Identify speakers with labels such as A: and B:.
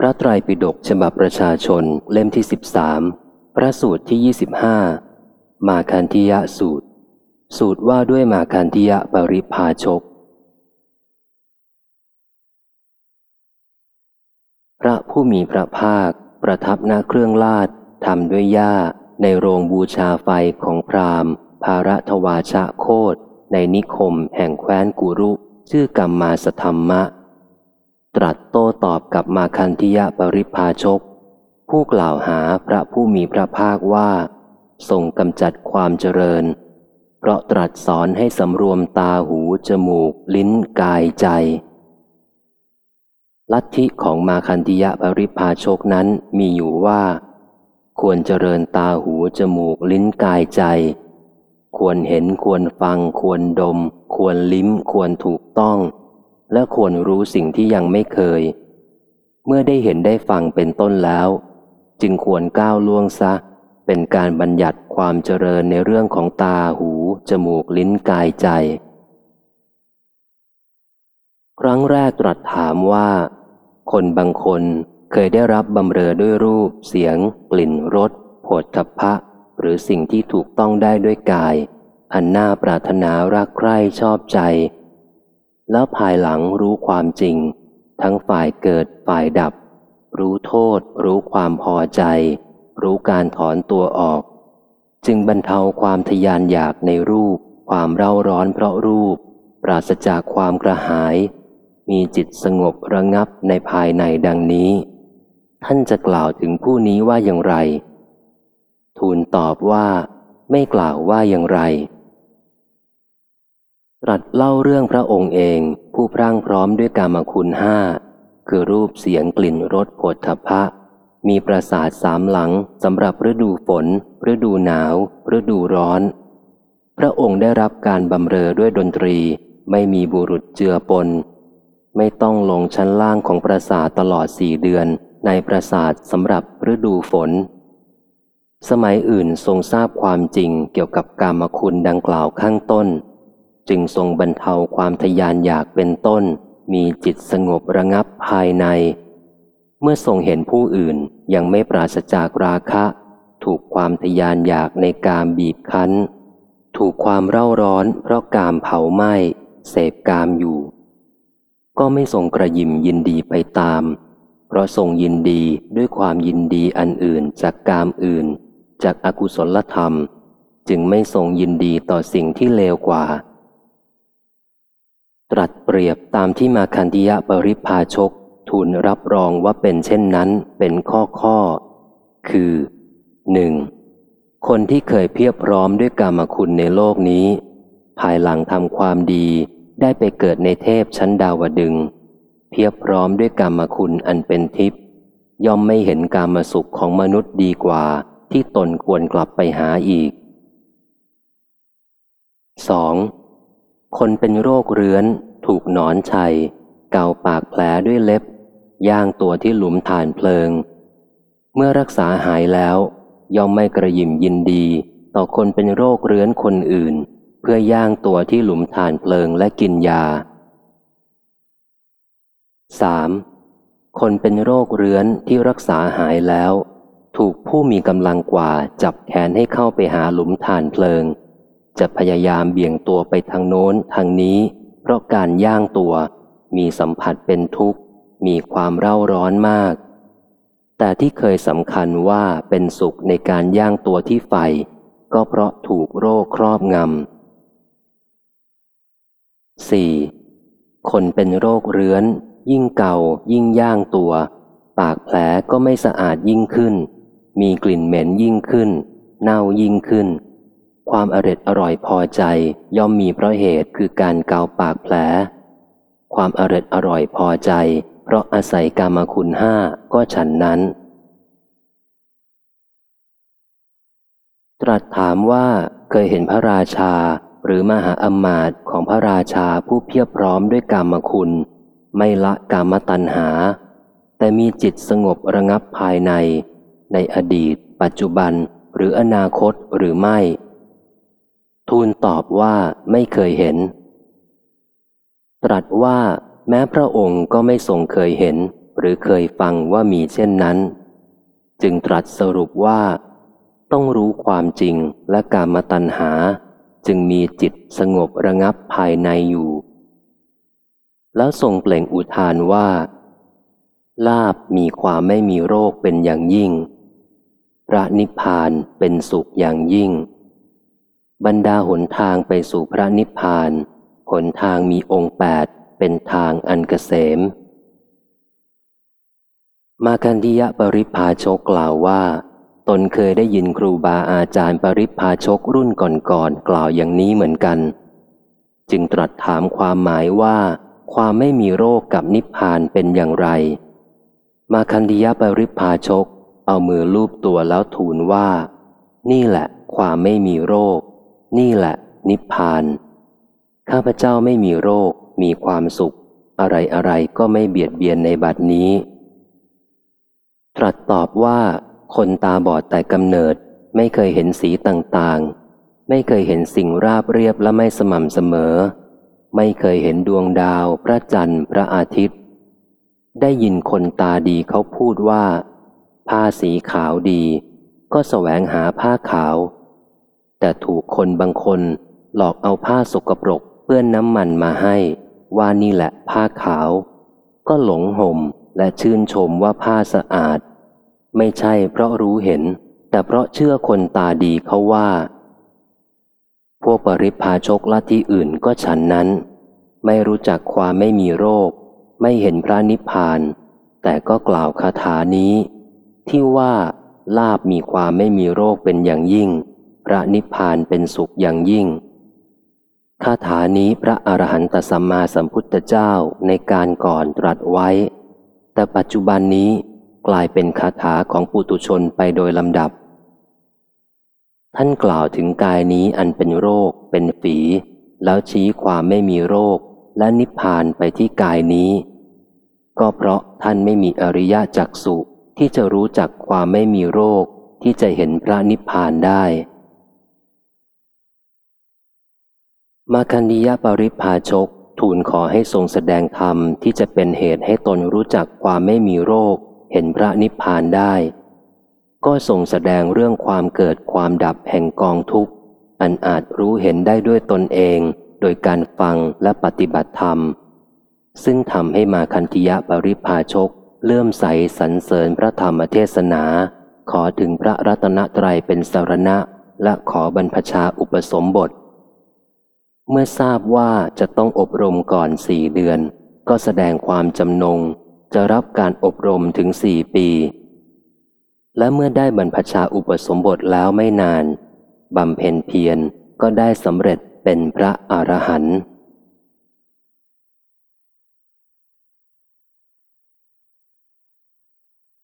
A: พระไตรปิฎกฉบับประชาชนเล่มที่สิบสามพระสูตรที่ยี่สิบห้ามาคันธิยะสูตร สูตรว่าด้วยมาคันธิยะปริพาชก พระผู้มีพระภาค ประทับณเครื่องลาดทำด้วยหญ้าในโรงบูชาไฟของพราหมณ์ ภาระทวาชะโคดในนิคมแห่งแคว้นกุรุ ชื่อกรรมมาสธรรมะ ตรัสโต้ตอบกับมาคันธิยะปริพาชก ผู้กล่าวหาพระผู้มีพระภาคว่าทรงกำจัดความเจริญ เพราะตรัสสอนให้สำรวมตาหู จมูก ลิ้นกายใจ ลัทธิของมาคันธิยะปริพาชกนั้นมีอยู่ว่า ควรเจริญตาหู จมูก ลิ้นกายใจ ควรเห็นควรฟัง ควรดม ควรลิ้ม ควรถูกต้อง และควรรู้สิ่งที่ยังไม่เคย เมื่อได้เห็นได้ฟังเป็นต้นแล้ว จึงควรก้าวล่วงซะ เป็นการบัญญัติความเจริญในเรื่องของตาหู จมูกลิ้นกายใจ ครั้งแรกตรัสถามว่า คนบางคนเคยได้รับบำเรอด้วยรูป เสียง กลิ่นรสโผฏฐัพพะ หรือสิ่งที่ถูกต้องได้ด้วยกาย อันน่าปรารถนารักใคร่ชอบใจ แล้วภายหลังรู้ความจริง ทั้งฝ่ายเกิดฝ่ายดับ รู้โทษ รู้ความพอใจ รู้การถอนตัวออก จึงบรรเทาความทยานอยากในรูป ความเร่าร้อนเพราะรูป ปราศจากความกระหาย มีจิตสงบระงับในภายในดังนี้ ท่านจะกล่าวถึงผู้นี้ว่าอย่างไร ทูลตอบว่า ไม่กล่าวว่าอย่างไร ตรัสเล่าเรื่องพระองค์เองผู้พรั่งพร้อมด้วยกามคุณห้าคือรูปเสียงกลิ่นรสผลทพะ มีประสาทสามหลังสำหรับฤดูฝน ฤดูหนาว ฤดูร้อน พระองค์ได้รับการบำเรอด้วยดนตรี ไม่มีบุรุษเจือปน ไม่ต้องลงชั้นล่างของประสาทตลอดสี่เดือน ในประสาทสำหรับฤดูฝน สมัยอื่นทรงทราบความจริงเกี่ยวกับกามคุณดังกล่าวข้างต้น จึงทรงบรรเทาความทยานอยากเป็นต้น มีจิตสงบระงับภายใน เมื่อทรงเห็นผู้อื่นยังไม่ปราศจากราคะ ถูกความทยานอยากในกามบีบคั้น ถูกความเร่าร้อนเพราะกามเผาไหม้เสพกามอยู่ ก็ไม่ทรงกระยิมยินดีไปตาม เพราะทรงยินดีด้วยความยินดีอันอื่นจากกามอื่น จากอากุศลธรรม จึงไม่ทรงยินดีต่อสิ่งที่เลวกว่า ตรัสเปรียบตามที่มาคันธิยะปริพาชก ทูลรับรองว่าเป็นเช่นนั้นเป็นข้อข้อ คือหนึ่งคนที่เคยเพียบพร้อมด้วยกรรมคุณในโลกนี้ ภายหลังทำความดีได้ไปเกิดในเทพชั้นดาวดึง เพียบพร้อมด้วยกรรมคุณอันเป็นทิพย์ย่อมไม่เห็นกรรมสุขของมนุษย์ดีกว่าที่ตนควรกลับไปหาอีก 2. คนเป็นโรคเรื้อน ถูกหนอนชัย เกาปากแผลด้วยเล็บ ย่างตัวที่หลุมฐานเพลิง เมื่อรักษาหายแล้ว ย่อมไม่กระยิมยินดี ต่อคนเป็นโรคเรื้อนคนอื่น เพื่อย่างตัวที่หลุมฐานเพลิงและกินยา 3. คนเป็นโรคเรื้อนที่รักษาหายแล้ว ถูกผู้มีกำลังกว่าจับแขนให้เข้าไปหาหลุมฐานเพลิง จะพยายามเบี่ยงตัวไปทางโน้นทางนี้ เพราะการย่างตัว มีสัมผัสเป็นทุกข์ มีความเร่าร้อนมาก แต่ที่เคยสำคัญว่าเป็นสุขในการย่างตัวที่ไฟ ก็เพราะถูกโรคครอบงำ 4. คนเป็นโรคเรื้อน ยิ่งเก่า ยิ่งย่างตัว ปากแผลก็ไม่สะอาดยิ่งขึ้น มีกลิ่นเหม็นยิ่งขึ้น เน่ายิ่งขึ้น ความอร็ดอร่อยพอใจย่อมมีเพราะเหตุคือการเกาปากแผล ความอร็ดอร่อยพอใจ เพราะอาศัยกามคุณห้าก็ฉันนั้น ตรัสถามว่าเคยเห็นพระราชาหรือมหาอมาตย์ของพระราชาผู้เพียบพร้อมด้วยกามคุณ ไม่ละกามตัณหา แต่มีจิตสงบระงับภายใน ในอดีต ปัจจุบันหรืออนาคตหรือไม่ ทูลตอบว่าไม่เคยเห็น ตรัสว่าแม้พระองค์ก็ไม่ทรงเคยเห็น หรือเคยฟังว่ามีเช่นนั้น จึงตรัสสรุปว่า ต้องรู้ความจริงและการมาตัญหา จึงมีจิตสงบระงับภายในอยู่ แล้วทรงเปล่งอุทานว่า ลาบมีความไม่มีโรคเป็นอย่างยิ่งพระนิพพานเป็นสุขอย่างยิ่ง บรรดาหนทางไปสู่พระนิพพาน หนทางมีองค์แปดเป็นทางอันเกษม มากันดิยะปริพาชกกล่าวว่า ตนเคยได้ยินครูบาอาจารย์ปริพาชกรุ่นก่อนๆกล่าวอย่างนี้เหมือนกัน จึงตรัสถามความหมายว่า ความไม่มีโรคกับนิพพานเป็นอย่างไร มาคันดิยะปริพาชก เอามือลูบตัวแล้วทูลว่า นี่แหละ ความไม่มีโรค นี่แหละ นิพพาน ข้าพเจ้าไม่มีโรค มีความสุข อะไรอะไรก็ไม่เบียดเบียนในบัดนี้ ตรัสตอบว่า คนตาบอดแต่กำเนิด ไม่เคยเห็นสีต่างๆ ไม่เคยเห็นสิ่งราบเรียบและไม่สม่ำเสมอ ไม่เคยเห็นดวงดาว พระจันทร์ พระอาทิตย์ ได้ยินคนตาดีเขาพูดว่า ผ้าสีขาวดี ก็แสวงหาผ้าขาว แต่ถูกคนบางคนหลอกเอาผ้าสกปรกเปื้อนน้ำมันมาให้ ว่านี่แหละผ้าขาว ก็หลงห่มและชื่นชมว่าผ้าสะอาด ไม่ใช่เพราะรู้เห็น แต่เพราะเชื่อคนตาดีเขาว่า พวกปริพาชกลัทธิอื่นก็ฉันนั้น ไม่รู้จักความไม่มีโรค ไม่เห็นพระนิพพาน แต่ก็กล่าวคาถานี้ ที่ว่าลาบมีความไม่มีโรคเป็นอย่างยิ่ง ระนิพพานเป็นสุขอย่างยิ่งคาถานี้พระอรหันตสัมมาสัมพุทธเจ้าในการก่อนตรัสไว้ แต่ปัจจุบันนี้กลายเป็นคาถาของปุตุชนไปโดยลำดับ ท่านกล่าวถึงกายนี้อันเป็นโรค เป็นฝี แล้วชี้ความไม่มีโรคและนิพพานไปที่กายนี้ ก็เพราะท่านไม่มีอริยจักสุที่จะรู้จักความไม่มีโรคที่จะเห็นพระนิพพานได้ มาคันดิยปริพาชก ทูลขอให้ทรงแสดงธรรมที่จะเป็นเหตุให้ตนรู้จักความไม่มีโรค เห็นพระนิพพานได้ ก็ทรงแสดงเรื่องความเกิดความดับแห่งกองทุกข์ อันอาจรู้เห็นได้ด้วยตนเอง โดยการฟังและปฏิบัติธรรม ซึ่งทำให้มาคันธิยปริพาชก เลื่อมใสสรรเสริญพระธรรมเทศนา ขอถึงพระรัตนตรัยเป็นสารณะ และขอบรรพชาอุปสมบท เมื่อทราบว่าจะต้องอบรมก่อนสี่เดือน ก็แสดงความจำนง จะรับการอบรมถึงสี่ปี และเมื่อได้บรรพชาอุปสมบทแล้วไม่นานบำเพ็ญเพียรก็ได้สำเร็จเป็นพระอรหันต์